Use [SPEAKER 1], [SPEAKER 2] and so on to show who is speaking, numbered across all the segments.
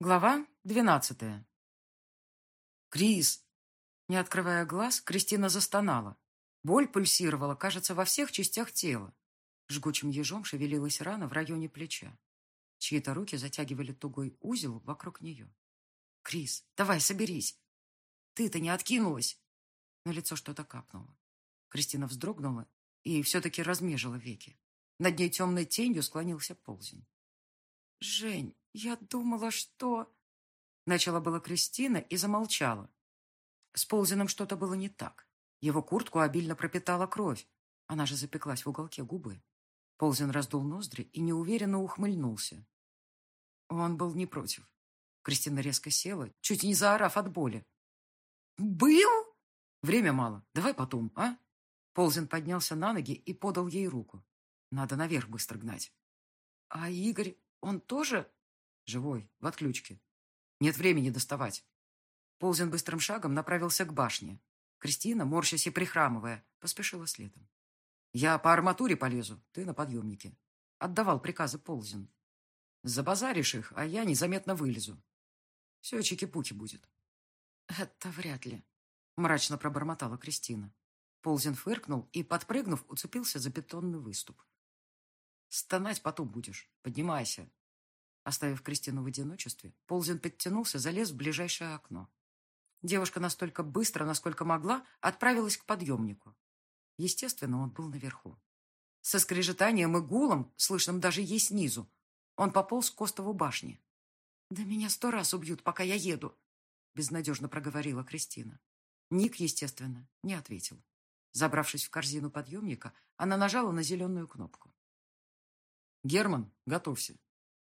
[SPEAKER 1] Глава двенадцатая. «Крис!» Не открывая глаз, Кристина застонала. Боль пульсировала, кажется, во всех частях тела. Жгучим ежом шевелилась рана в районе плеча. Чьи-то руки затягивали тугой узел вокруг нее. «Крис, давай, соберись!» «Ты-то не откинулась!» На лицо что-то капнуло. Кристина вздрогнула и все-таки размежила веки. Над ней темной тенью склонился ползень. «Жень, я думала, что...» Начала была Кристина и замолчала. С Ползиным что-то было не так. Его куртку обильно пропитала кровь. Она же запеклась в уголке губы. Ползин раздул ноздри и неуверенно ухмыльнулся. Он был не против. Кристина резко села, чуть не заорав от боли. «Был?» «Время мало. Давай потом, а?» Ползин поднялся на ноги и подал ей руку. «Надо наверх быстро гнать». «А Игорь, он тоже?» «Живой, в отключке. Нет времени доставать». Ползин быстрым шагом направился к башне. Кристина, морщась и прихрамывая, поспешила следом. «Я по арматуре полезу, ты на подъемнике». Отдавал приказы Ползин. «Забазаришь их, а я незаметно вылезу. Все чики-пуки будет». «Это вряд ли», — мрачно пробормотала Кристина. Ползин фыркнул и, подпрыгнув, уцепился за бетонный выступ. «Стонать потом будешь. Поднимайся». Оставив Кристину в одиночестве, Ползин подтянулся, залез в ближайшее окно. Девушка настолько быстро, насколько могла, отправилась к подъемнику. Естественно, он был наверху. Со скрежетанием и гулом, слышным даже ей снизу, он пополз к Костову башне. «Да меня сто раз убьют, пока я еду», — безнадежно проговорила Кристина. Ник, естественно, не ответил. Забравшись в корзину подъемника, она нажала на зеленую кнопку. «Герман, готовься».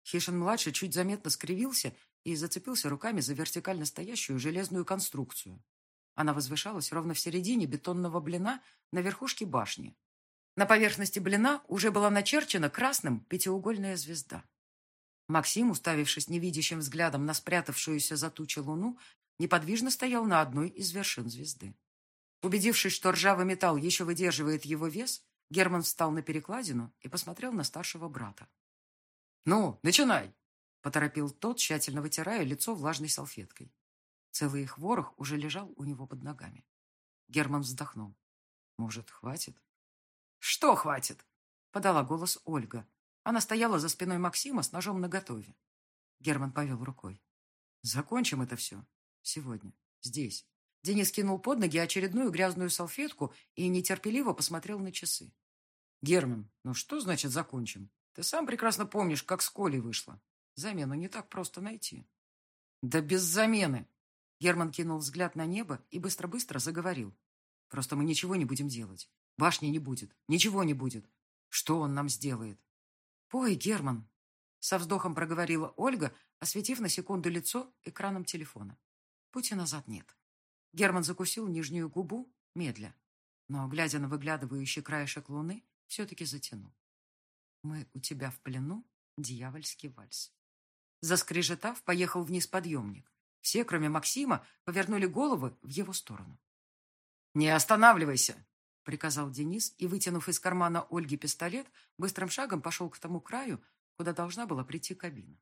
[SPEAKER 1] Хишин-младший чуть заметно скривился и зацепился руками за вертикально стоящую железную конструкцию. Она возвышалась ровно в середине бетонного блина на верхушке башни. На поверхности блина уже была начерчена красным пятиугольная звезда. Максим, уставившись невидящим взглядом на спрятавшуюся за тучей луну, неподвижно стоял на одной из вершин звезды. Убедившись, что ржавый металл еще выдерживает его вес, Герман встал на перекладину и посмотрел на старшего брата. «Ну, начинай!» — поторопил тот, тщательно вытирая лицо влажной салфеткой. Целый их ворох уже лежал у него под ногами. Герман вздохнул. «Может, хватит?» «Что хватит?» — подала голос Ольга. Она стояла за спиной Максима с ножом наготове. Герман повел рукой. «Закончим это все. Сегодня. Здесь». Денис кинул под ноги очередную грязную салфетку и нетерпеливо посмотрел на часы. «Герман, ну что значит закончим? Ты сам прекрасно помнишь, как с Колей вышло. Замену не так просто найти». «Да без замены!» Герман кинул взгляд на небо и быстро-быстро заговорил. «Просто мы ничего не будем делать. Башни не будет. Ничего не будет. Что он нам сделает?» «Ой, Герман!» Со вздохом проговорила Ольга, осветив на секунду лицо экраном телефона. «Пути назад нет». Герман закусил нижнюю губу, медля, но, глядя на выглядывающий краешек луны, все-таки затянул. «Мы у тебя в плену, дьявольский вальс». Заскрежетав, поехал вниз подъемник. Все, кроме Максима, повернули головы в его сторону. «Не останавливайся!» — приказал Денис и, вытянув из кармана Ольги пистолет, быстрым шагом пошел к тому краю, куда должна была прийти кабина.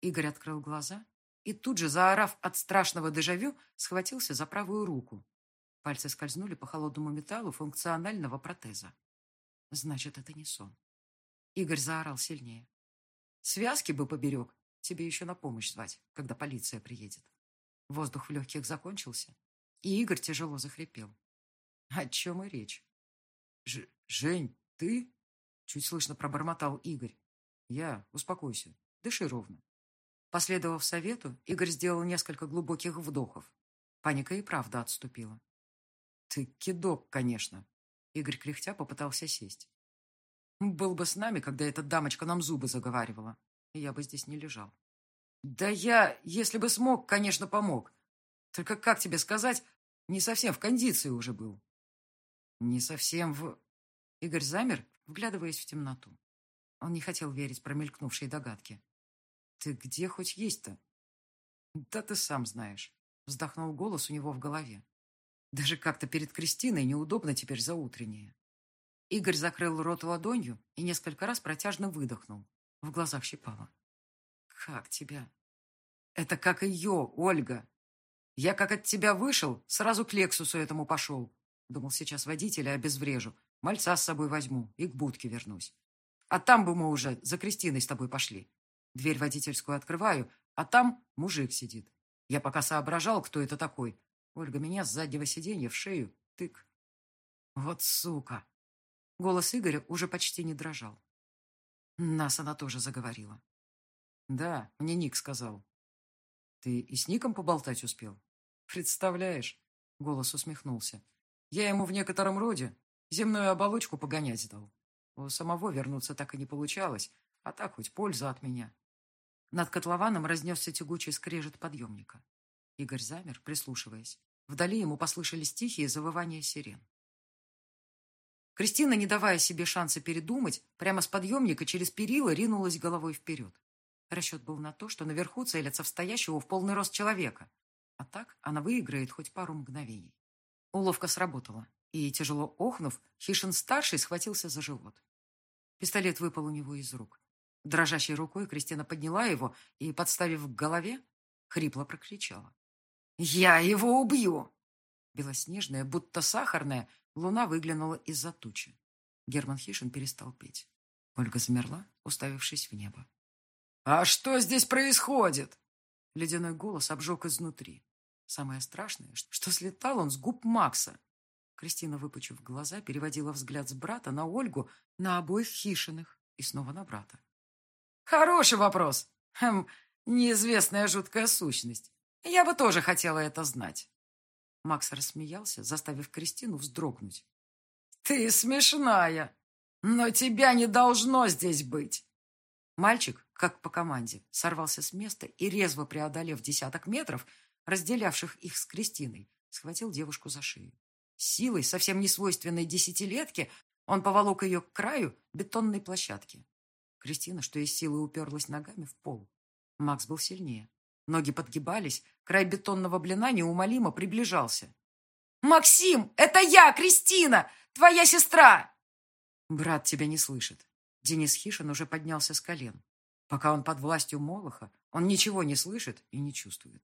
[SPEAKER 1] Игорь открыл глаза и тут же, заорав от страшного дежавю, схватился за правую руку. Пальцы скользнули по холодному металлу функционального протеза. Значит, это не сон. Игорь заорал сильнее. Связки бы поберег. Тебе еще на помощь звать, когда полиция приедет. Воздух в легких закончился, и Игорь тяжело захрипел. О чем и речь? Ж Жень, ты? Чуть слышно пробормотал Игорь. Я, успокойся, дыши ровно. Последовав совету, Игорь сделал несколько глубоких вдохов. Паника и правда отступила. «Ты кидок, конечно!» Игорь кряхтя попытался сесть. «Был бы с нами, когда эта дамочка нам зубы заговаривала, я бы здесь не лежал». «Да я, если бы смог, конечно, помог. Только, как тебе сказать, не совсем в кондиции уже был». «Не совсем в...» Игорь замер, вглядываясь в темноту. Он не хотел верить промелькнувшей догадке. «Ты где хоть есть-то?» «Да ты сам знаешь», — вздохнул голос у него в голове. «Даже как-то перед Кристиной неудобно теперь за утреннее». Игорь закрыл рот ладонью и несколько раз протяжно выдохнул. В глазах щипало. Как тебя? Это как ее, Ольга. Я как от тебя вышел, сразу к Лексусу этому пошел. Думал, сейчас водителя обезврежу, мальца с собой возьму и к будке вернусь. А там бы мы уже за Кристиной с тобой пошли. Дверь водительскую открываю, а там мужик сидит. Я пока соображал, кто это такой. Ольга меня с заднего сиденья в шею. Тык. Вот сука. Голос Игоря уже почти не дрожал. Нас она тоже заговорила. Да, мне Ник сказал. Ты и с Ником поболтать успел? Представляешь? Голос усмехнулся. Я ему в некотором роде земную оболочку погонять дал. У самого вернуться так и не получалось, а так хоть польза от меня. Над котлованом разнесся тягучий скрежет подъемника. Игорь замер, прислушиваясь. Вдали ему послышались тихие завывания сирен. Кристина, не давая себе шанса передумать, прямо с подъемника через перила ринулась головой вперед. Расчет был на то, что наверху целятся в стоящего в полный рост человека. А так она выиграет хоть пару мгновений. Уловка сработала, и, тяжело охнув, Хишин-старший схватился за живот. Пистолет выпал у него из рук. Дрожащей рукой Кристина подняла его и, подставив к голове, хрипло прокричала. «Я его убью!» Белоснежная, будто сахарная, луна выглянула из-за тучи. Герман Хишин перестал петь. Ольга замерла, уставившись в небо. «А что здесь происходит?» Ледяной голос обжег изнутри. Самое страшное, что слетал он с губ Макса. Кристина, выпучив глаза, переводила взгляд с брата на Ольгу, на обоих Хишиных и снова на брата. Хороший вопрос. Хм, неизвестная жуткая сущность. Я бы тоже хотела это знать. Макс рассмеялся, заставив Кристину вздрогнуть. Ты смешная, но тебя не должно здесь быть. Мальчик, как по команде, сорвался с места и, резво преодолев десяток метров, разделявших их с Кристиной, схватил девушку за шею. Силой, совсем не свойственной десятилетке, он поволок ее к краю бетонной площадки. Кристина, что из силы уперлась ногами в пол. Макс был сильнее. Ноги подгибались, край бетонного блина неумолимо приближался. «Максим, это я, Кристина! Твоя сестра!» Брат тебя не слышит. Денис Хишин уже поднялся с колен. Пока он под властью Молоха, он ничего не слышит и не чувствует.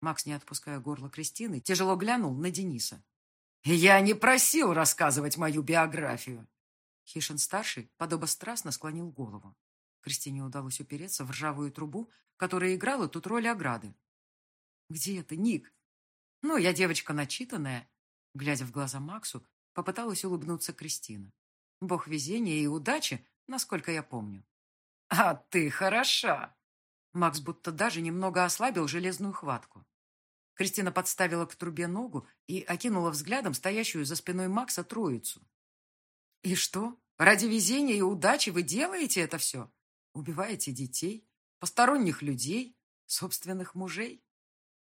[SPEAKER 1] Макс, не отпуская горло Кристины, тяжело глянул на Дениса. «Я не просил рассказывать мою биографию!» Хишин-старший подобострастно склонил голову. Кристине удалось упереться в ржавую трубу, которая играла тут роль ограды. «Где это, Ник?» «Ну, я девочка начитанная». Глядя в глаза Максу, попыталась улыбнуться Кристина. «Бог везения и удачи, насколько я помню». «А ты хороша!» Макс будто даже немного ослабил железную хватку. Кристина подставила к трубе ногу и окинула взглядом стоящую за спиной Макса троицу. И что? Ради везения и удачи вы делаете это все? Убиваете детей, посторонних людей, собственных мужей?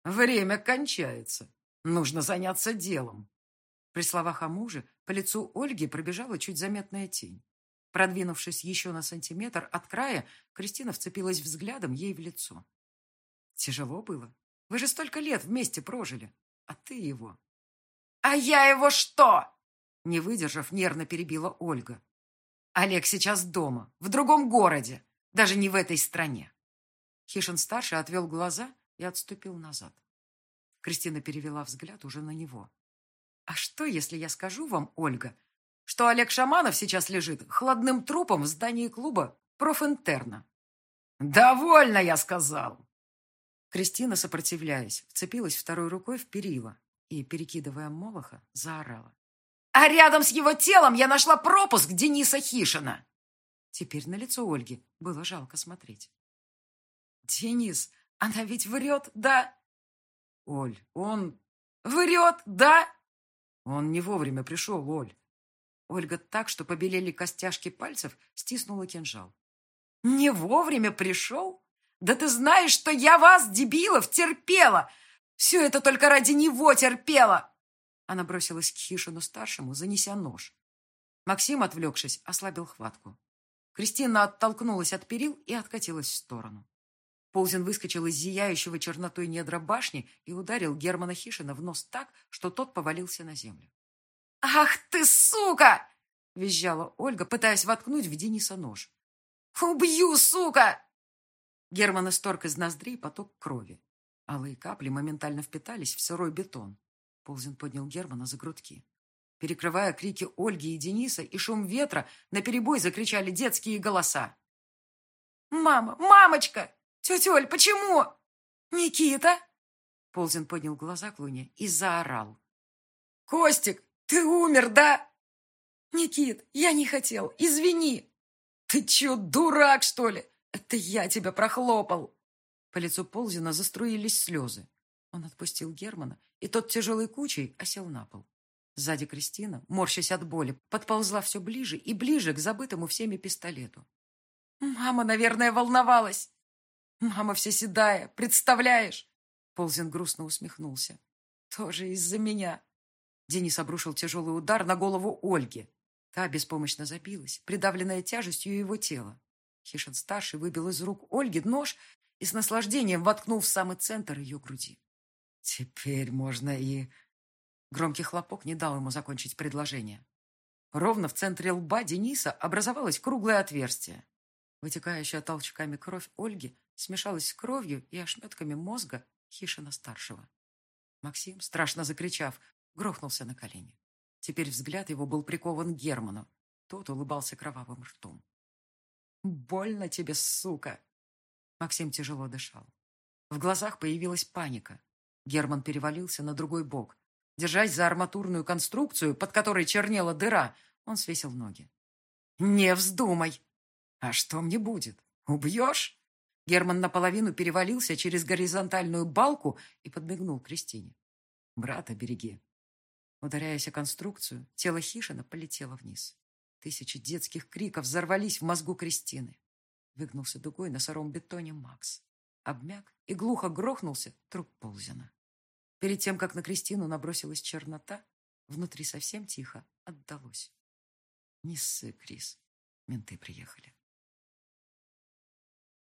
[SPEAKER 1] Время кончается. Нужно заняться делом. При словах о муже по лицу Ольги пробежала чуть заметная тень. Продвинувшись еще на сантиметр от края, Кристина вцепилась взглядом ей в лицо. Тяжело было. Вы же столько лет вместе прожили. А ты его... А я его что? Не выдержав, нервно перебила Ольга. Олег сейчас дома, в другом городе, даже не в этой стране. Хишин-старший отвел глаза и отступил назад. Кристина перевела взгляд уже на него. «А что, если я скажу вам, Ольга, что Олег Шаманов сейчас лежит хладным трупом в здании клуба профинтерна?» «Довольно, я сказал!» Кристина, сопротивляясь, вцепилась второй рукой в перила и, перекидывая молоха, заорала. А рядом с его телом я нашла пропуск Дениса Хишина. Теперь на лицо Ольги было жалко смотреть. Денис, она ведь врет, да? Оль, он... Врет, да? Он не вовремя пришел, Оль. Ольга так, что побелели костяшки пальцев, стиснула кинжал. Не вовремя пришел? Да ты знаешь, что я вас, дебилов, терпела! Все это только ради него терпела! Она бросилась к Хишину-старшему, занеся нож. Максим, отвлекшись, ослабил хватку. Кристина оттолкнулась от перил и откатилась в сторону. Ползин выскочил из зияющего чернотой недра башни и ударил Германа Хишина в нос так, что тот повалился на землю. «Ах ты, сука!» — визжала Ольга, пытаясь воткнуть в Дениса нож. «Убью, сука!» Герман исторг из ноздрей поток крови. Алые капли моментально впитались в сырой бетон. Ползин поднял Германа за грудки. Перекрывая крики Ольги и Дениса и шум ветра, наперебой закричали детские голоса. «Мама! Мамочка! Тетя Оль, почему? Никита!» Ползин поднял глаза к луне и заорал. «Костик, ты умер, да?» «Никит, я не хотел, извини!» «Ты че, дурак, что ли? Это я тебя прохлопал!» По лицу Ползина заструились слезы. Он отпустил Германа, и тот тяжелой кучей осел на пол. Сзади Кристина, морщась от боли, подползла все ближе и ближе к забытому всеми пистолету. «Мама, наверное, волновалась!» «Мама вся седая, представляешь?» Ползин грустно усмехнулся. «Тоже из-за меня!» Денис обрушил тяжелый удар на голову Ольги. Та беспомощно забилась, придавленная тяжестью его тела. Хишин-старший выбил из рук Ольги нож и с наслаждением воткнул в самый центр ее груди. «Теперь можно и...» Громкий хлопок не дал ему закончить предложение. Ровно в центре лба Дениса образовалось круглое отверстие. Вытекающая толчками кровь Ольги смешалась с кровью и ошметками мозга Хишина-старшего. Максим, страшно закричав, грохнулся на колени. Теперь взгляд его был прикован к Герману. Тот улыбался кровавым ртом. «Больно тебе, сука!» Максим тяжело дышал. В глазах появилась паника. Герман перевалился на другой бок. Держась за арматурную конструкцию, под которой чернела дыра, он свесил ноги. «Не вздумай!» «А что мне будет? Убьешь?» Герман наполовину перевалился через горизонтальную балку и подмигнул Кристине. «Брата береги». Ударяясь о конструкцию, тело Хишина полетело вниз. Тысячи детских криков взорвались в мозгу Кристины. Выгнулся дугой на сыром бетоне Макс. Обмяк и глухо грохнулся труп Ползина. Перед тем, как на Кристину набросилась чернота, внутри совсем тихо отдалось. Не ссы, Крис. Менты приехали.